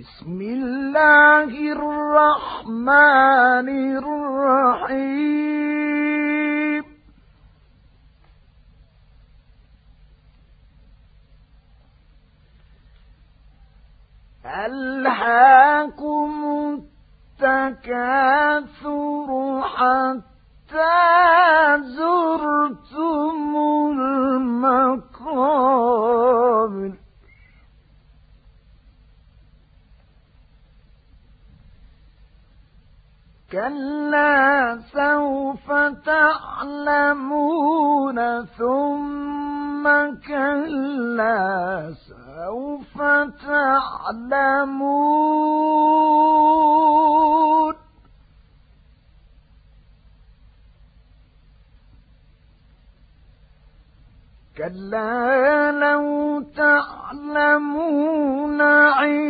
بسم الله الرحمن الرحيم. ألهاكم التكاثر حتى كلا سوف تعلمون ثم كلا سوف تعلمون كلا لو تعلمون علم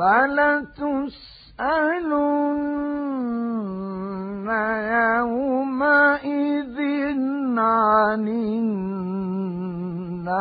ولتسألن يومئذ عن النعيم.